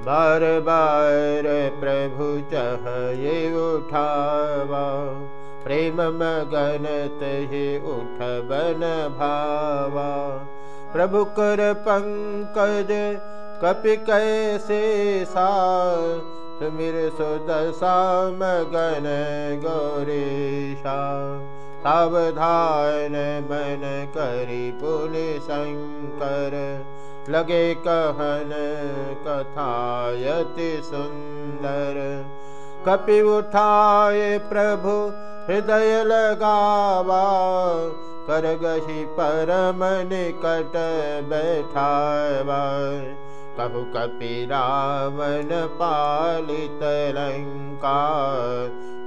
बार बार प्रभु चह ये उठावा। प्रेम मगन तहे उठ बन भावा। प्रभु कर पंकज कपि कैसे सा सुमिर सुदशा मगन गौरीशा। सावधान मन करी पुनि शंकर लगे कहन कथायति सुंदर कपि उठाए प्रभु हृदय लगावा कर गही परम निकट बैठावा। कहु कपि रावण पालित लंका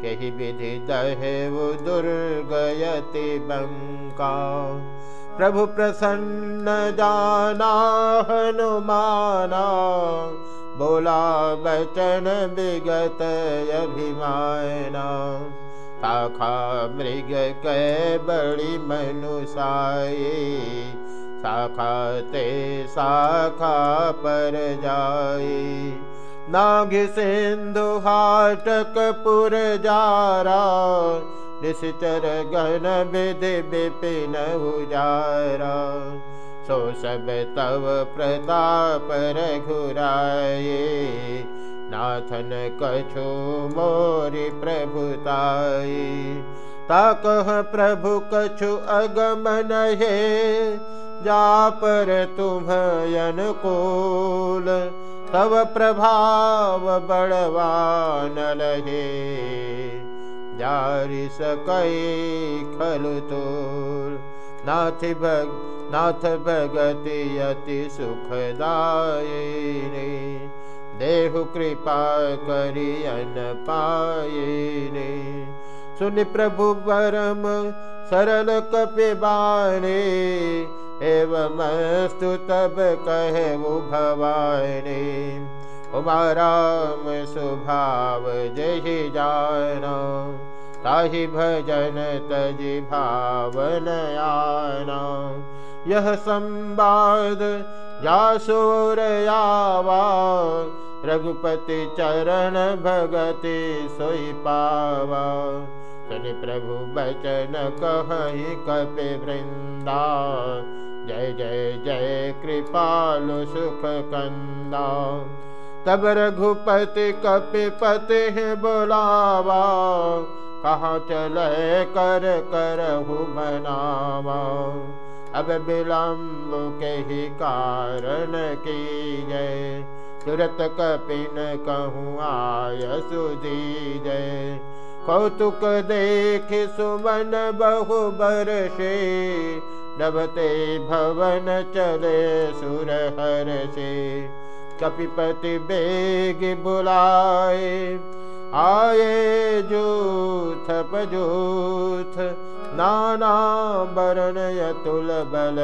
कही विधि दहेव दुर्गयति बंका प्रभु प्रसन्न जाना हनुमाना बोला बचन विगत अभिमाना। शाखा मृग कै बड़ी मनुषाई शाखा ते शाखा पर जाए नाग सिंधु हाटक पुर जारा निश्चर गण विधि विपिन उजारा। सो सब तव प्रताप रघुराए नाथन कछु मोरी प्रभुताई ताकह प्रभु कछु अगमन है जा पर तुम कोल तव प्रभाव बड़वान लहे। जारी सकई खलु तोल नाथ भग, नाथ भगति अति सुखदायिनी देहु कृपा करी अन पायिनी सुन प्रभु परम सरल कपिबाणी एवमस्तु तब कहे भवानी। उमाराम स्वभाव जही जाना। ताहि भजन तजि भावन आना यह संवाद जासोर आवा रघुपति चरण भगति सोई पावा सुनि प्रभु बचन कहि कपि वृंदा जय जय जय कृपालु सुख कंदा तब रघुपति कपिपति बोलावा कहाँ चले कर कर बनावा अब विलम्ब के ही कारण की जय। तुरत कपिन कहूँ, आय सुधी जय। कौतुक देख सुमन बहु बरसे डबते भवन चले सुर हर से कपिपति बेग बुलाए आये जोथ प जूथ नुलबल बल।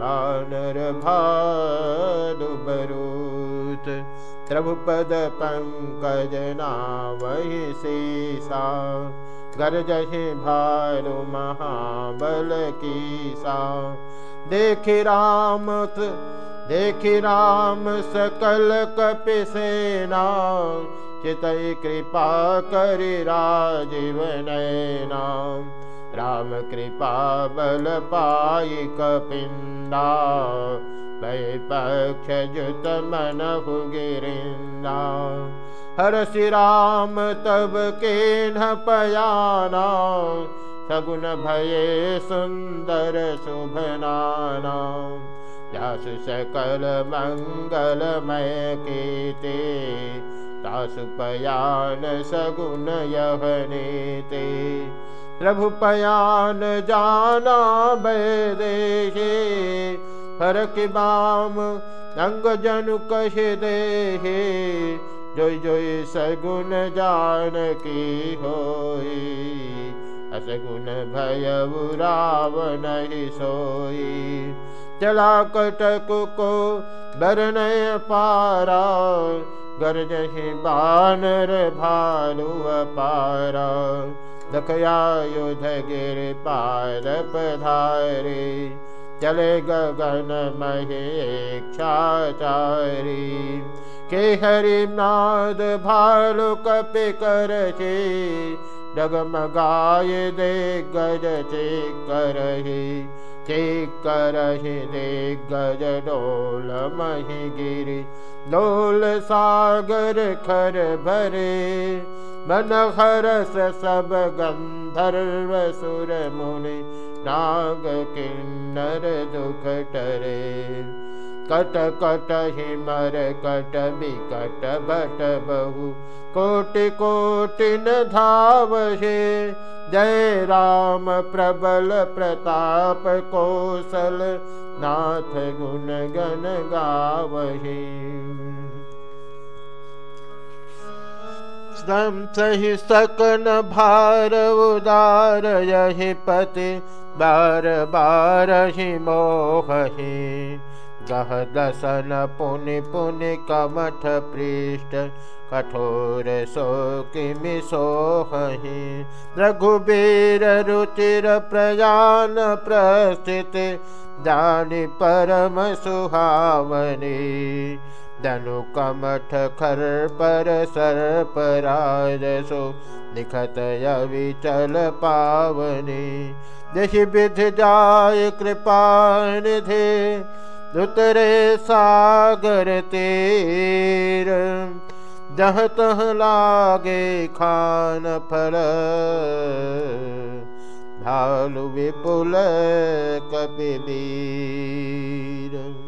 भारु भानुबरूथ त्रभुपद पङ्कज नावहि सीसा। गर्जहि भानु महाबल की सा देखि रामत् देखि राम सकल कपिसेना चितै कृपा करि राजीवनैना राम कृपा बल पायि कपिन्दा बलप कपि भक्ष मन हुगिरिना राम तब केन पयाना सगुन भये सुन्दर शुभनाना जासु सकल मंगलमय कीते तासु पयान सगुन यह नीते प्रभु पयान जाना बैदेशे हर की बाम अंग जनु कह दे जोई जोई सगुन जान की होई। असगुन भय रावण ही सोई चला को बरनय पारा, गरजहि बानर भालु पारा। दखया युध गिर पार पधारे, चले गगन महेक्षाचारी के हरि नाद भालु कपि कर डगमगाय दे गज चे करही। गज डोल मही गिरी डोल सागर खर भरे मन हरस सब गंधर्व सुर मुनि नाग किन्नर दुख टरे कट कट, हिमर, कट, बिकट, बट, बहु। कोटि कोटि न धावहे। जय राम प्रबल प्रताप कौशल। नाथ गुण गण गावहे। सही सकन भार उदार यही पति। बार बार ही मोह गह दसन पुनि पुनि कमठ पृष्ठ कठोर सो किमि सोहि रघुबीर रुचिर प्रयान प्रस्थित जानि परम सुहावनी धनु कमठ खर पर सर्प राजसो निखत अविचल पावनी जश विध जाय कृपा निधे उतरे सागर तेर जह तह लागे खान फल। भालु विपुल कपिबीर